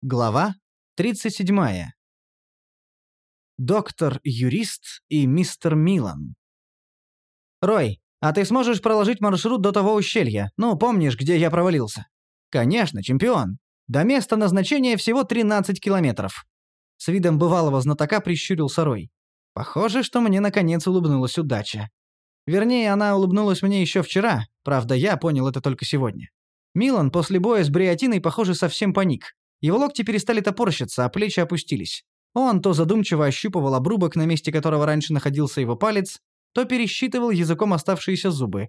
Глава 37. Доктор-юрист и мистер Милан. «Рой, а ты сможешь проложить маршрут до того ущелья? Ну, помнишь, где я провалился?» «Конечно, чемпион. До места назначения всего 13 километров». С видом бывалого знатока прищурился Рой. «Похоже, что мне наконец улыбнулась удача. Вернее, она улыбнулась мне еще вчера, правда, я понял это только сегодня. Милан после боя с Бриатиной, похоже, совсем паник. Его локти перестали топорщиться, а плечи опустились. Он то задумчиво ощупывал обрубок, на месте которого раньше находился его палец, то пересчитывал языком оставшиеся зубы.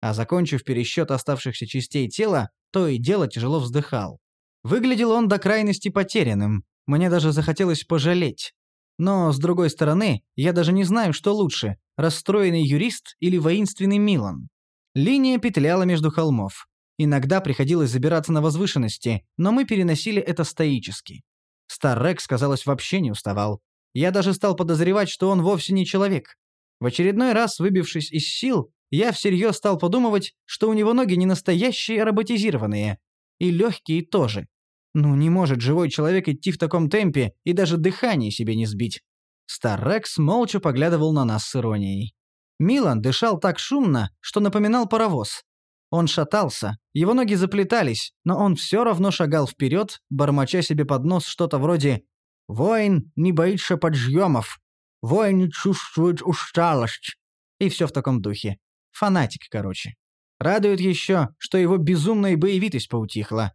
А закончив пересчет оставшихся частей тела, то и дело тяжело вздыхал. Выглядел он до крайности потерянным. Мне даже захотелось пожалеть. Но, с другой стороны, я даже не знаю, что лучше – расстроенный юрист или воинственный Милан. Линия петляла между холмов. Иногда приходилось забираться на возвышенности, но мы переносили это стоически. Стар Рекс, казалось, вообще не уставал. Я даже стал подозревать, что он вовсе не человек. В очередной раз, выбившись из сил, я всерьез стал подумывать, что у него ноги не настоящие, а роботизированные. И легкие тоже. Ну, не может живой человек идти в таком темпе и даже дыхание себе не сбить. Стар Рекс молча поглядывал на нас с иронией. Милан дышал так шумно, что напоминал паровоз. Он шатался, его ноги заплетались, но он все равно шагал вперед, бормоча себе под нос что-то вроде «Воин не боится поджъемов», «Воин не чувствует усталость» и все в таком духе. Фанатик, короче. Радует еще, что его безумная боевитость поутихла.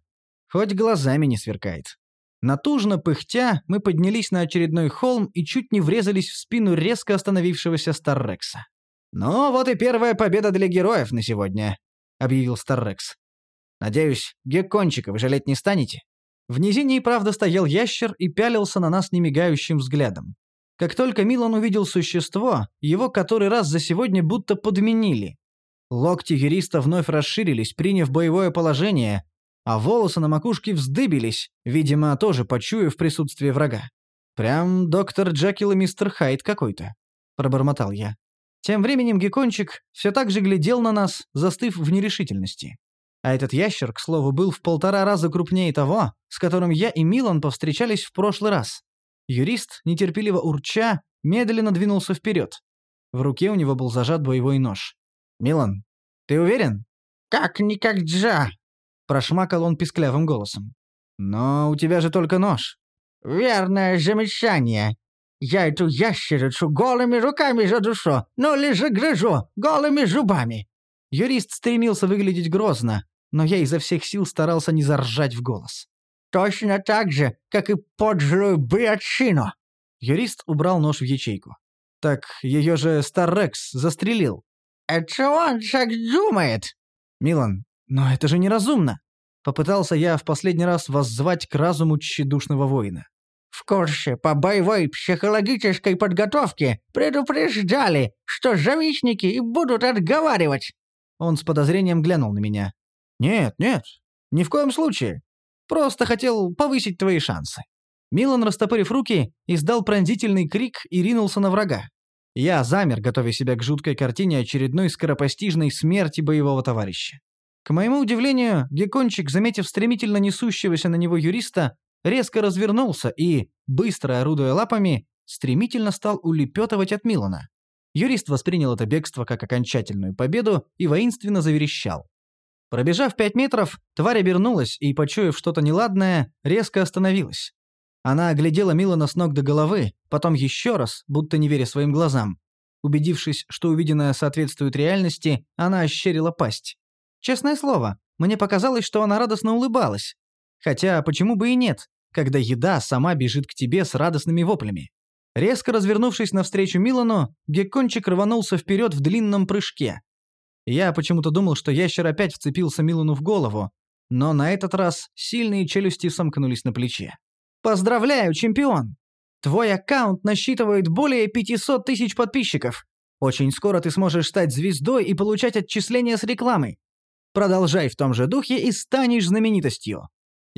Хоть глазами не сверкает. Натужно пыхтя, мы поднялись на очередной холм и чуть не врезались в спину резко остановившегося Старрекса. «Ну, вот и первая победа для героев на сегодня», — объявил Старрекс. «Надеюсь, геккончика вы жалеть не станете?» В низине и правда стоял ящер и пялился на нас немигающим взглядом. Как только Милан увидел существо, его который раз за сегодня будто подменили. Локти юриста вновь расширились, приняв боевое положение, а волосы на макушке вздыбились, видимо, тоже почуяв присутствие врага. «Прям доктор Джекил и мистер Хайд какой-то», — пробормотал я. Тем временем Геккончик все так же глядел на нас, застыв в нерешительности. А этот ящер, к слову, был в полтора раза крупнее того, с которым я и Милан повстречались в прошлый раз. Юрист, нетерпеливо урча, медленно двинулся вперед. В руке у него был зажат боевой нож. «Милан, ты уверен?» «Как никогда!» – прошмакал он писклявым голосом. «Но у тебя же только нож». «Верное замечание. Я эту ящерицу голыми руками задушу, ну или загрызу голыми зубами». Юрист стремился выглядеть грозно, но я изо всех сил старался не заржать в голос. «Точно так же, как и поджрую бриотчину». Юрист убрал нож в ячейку. «Так ее же Старрекс застрелил». «Это он так думает». «Милан, но это же неразумно». Попытался я в последний раз воззвать к разуму тщедушного воина. В курсе по боевой психологической подготовке предупреждали, что завистники будут отговаривать. Он с подозрением глянул на меня. «Нет, нет, ни в коем случае. Просто хотел повысить твои шансы». Милан, растопырив руки, издал пронзительный крик и ринулся на врага. Я замер, готовя себя к жуткой картине очередной скоропостижной смерти боевого товарища. К моему удивлению, Геккончик, заметив стремительно несущегося на него юриста, резко развернулся и, быстро орудуя лапами, стремительно стал улепетывать от Милана. Юрист воспринял это бегство как окончательную победу и воинственно заверещал. Пробежав пять метров, тварь обернулась и, почуяв что-то неладное, резко остановилась. Она оглядела Милана с ног до головы, потом еще раз, будто не веря своим глазам. Убедившись, что увиденное соответствует реальности, она ощерила пасть. Честное слово, мне показалось, что она радостно улыбалась, Хотя почему бы и нет, когда еда сама бежит к тебе с радостными воплями. Резко развернувшись навстречу Милану, Геккончик рванулся вперед в длинном прыжке. Я почему-то думал, что ящер опять вцепился Милану в голову, но на этот раз сильные челюсти сомкнулись на плече. «Поздравляю, чемпион! Твой аккаунт насчитывает более 500 тысяч подписчиков. Очень скоро ты сможешь стать звездой и получать отчисления с рекламы. Продолжай в том же духе и станешь знаменитостью.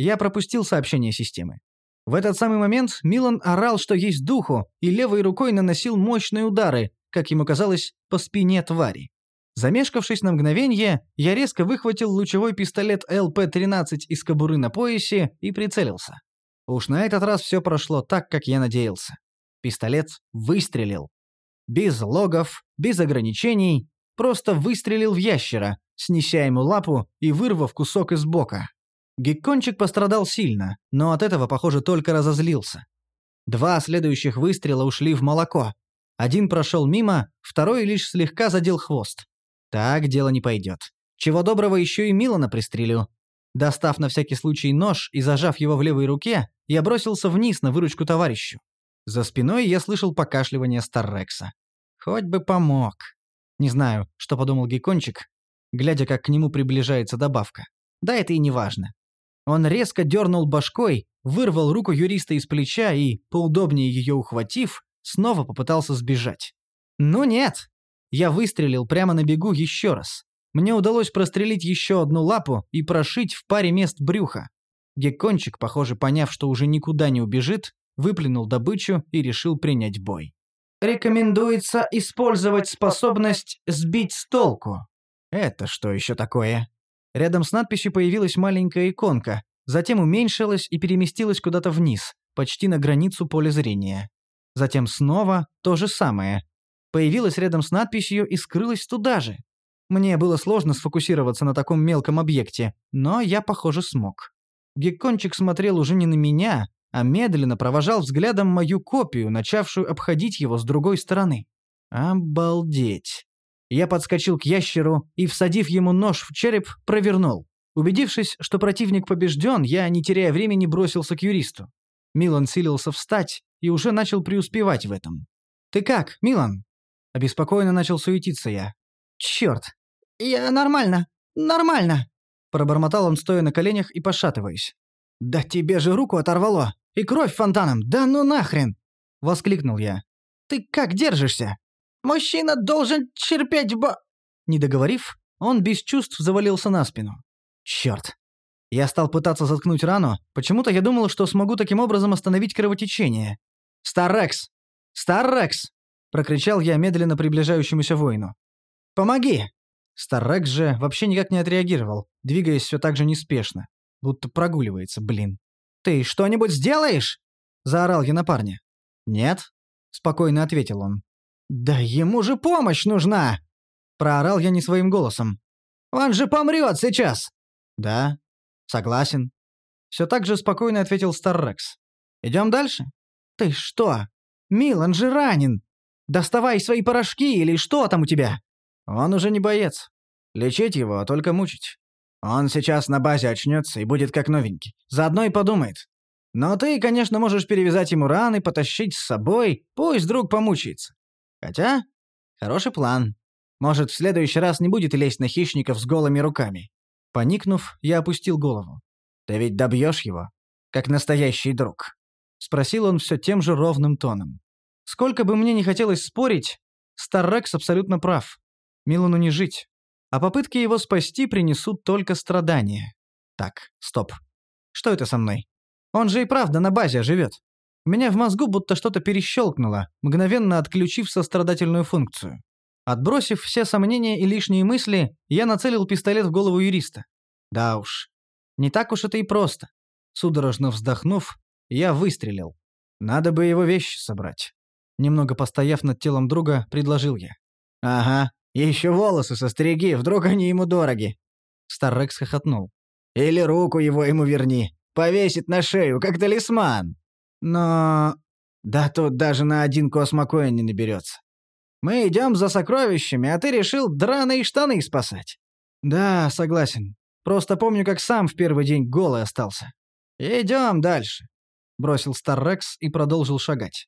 Я пропустил сообщение системы. В этот самый момент Милан орал, что есть духу, и левой рукой наносил мощные удары, как ему казалось, по спине твари. Замешкавшись на мгновение, я резко выхватил лучевой пистолет ЛП-13 из кобуры на поясе и прицелился. Уж на этот раз все прошло так, как я надеялся. Пистолет выстрелил. Без логов, без ограничений, просто выстрелил в ящера, снеся ему лапу и вырвав кусок из бока. Геккончик пострадал сильно, но от этого, похоже, только разозлился. Два следующих выстрела ушли в молоко. Один прошел мимо, второй лишь слегка задел хвост. Так дело не пойдет. Чего доброго еще и Милана пристрелю. Достав на всякий случай нож и зажав его в левой руке, я бросился вниз на выручку товарищу. За спиной я слышал покашливание Старрекса. Хоть бы помог. Не знаю, что подумал Геккончик, глядя, как к нему приближается добавка. Да это и не важно. Он резко дернул башкой, вырвал руку юриста из плеча и, поудобнее ее ухватив, снова попытался сбежать. Ну нет. Я выстрелил прямо на бегу еще раз. Мне удалось прострелить еще одну лапу и прошить в паре мест брюха. Геккончик, похоже, поняв, что уже никуда не убежит, выплюнул добычу и решил принять бой. Рекомендуется использовать способность «сбить с толку». Это что еще такое? Рядом с надписью появилась маленькая иконка, затем уменьшилась и переместилась куда-то вниз, почти на границу поля зрения. Затем снова то же самое. Появилась рядом с надписью и скрылась туда же. Мне было сложно сфокусироваться на таком мелком объекте, но я, похоже, смог. Геккончик смотрел уже не на меня, а медленно провожал взглядом мою копию, начавшую обходить его с другой стороны. Обалдеть. Я подскочил к ящеру и, всадив ему нож в череп, провернул. Убедившись, что противник побежден, я, не теряя времени, бросился к юристу. Милан силился встать и уже начал преуспевать в этом. «Ты как, Милан?» Обеспокоенно начал суетиться я. «Чёрт!» «Я нормально, нормально!» Пробормотал он, стоя на коленях и пошатываясь. «Да тебе же руку оторвало! И кровь фонтаном! Да ну нахрен!» — воскликнул я. «Ты как держишься?» «Мужчина должен черпеть бо...» Не договорив, он без чувств завалился на спину. «Чёрт!» Я стал пытаться заткнуть рану, почему-то я думал, что смогу таким образом остановить кровотечение. «Старрекс! Старрекс!» — прокричал я медленно приближающемуся воину. «Помоги!» Старрекс же вообще никак не отреагировал, двигаясь все так же неспешно, будто прогуливается, блин. «Ты что-нибудь сделаешь?» — заорал я на парня. «Нет», — спокойно ответил он. «Да ему же помощь нужна!» — проорал я не своим голосом. «Он же помрет сейчас!» «Да, согласен». Все так же спокойно ответил Старрекс. «Идем дальше?» «Ты что? Милан же ранен! Доставай свои порошки или что там у тебя?» «Он уже не боец. Лечить его, а только мучить. Он сейчас на базе очнется и будет как новенький. Заодно и подумает. Но ты, конечно, можешь перевязать ему раны, потащить с собой, пусть друг помучается. Хотя, хороший план. Может, в следующий раз не будет лезть на хищников с голыми руками. Поникнув, я опустил голову. Ты ведь добьешь его, как настоящий друг. Спросил он все тем же ровным тоном. Сколько бы мне ни хотелось спорить, Старрекс абсолютно прав. Милану не жить а попытки его спасти принесут только страдания. Так, стоп. Что это со мной? Он же и правда на базе живет. У меня в мозгу будто что-то перещелкнуло, мгновенно отключив сострадательную функцию. Отбросив все сомнения и лишние мысли, я нацелил пистолет в голову юриста. Да уж, не так уж это и просто. Судорожно вздохнув, я выстрелил. Надо бы его вещи собрать. Немного постояв над телом друга, предложил я. «Ага, еще волосы состриги, вдруг они ему дороги». Старрекс хохотнул. «Или руку его ему верни. Повесит на шею, как талисман». «Но...» «Да тут даже на один космокоин не наберется. Мы идем за сокровищами, а ты решил драные штаны спасать». «Да, согласен. Просто помню, как сам в первый день голый остался». «Идем дальше», — бросил Старрекс и продолжил шагать.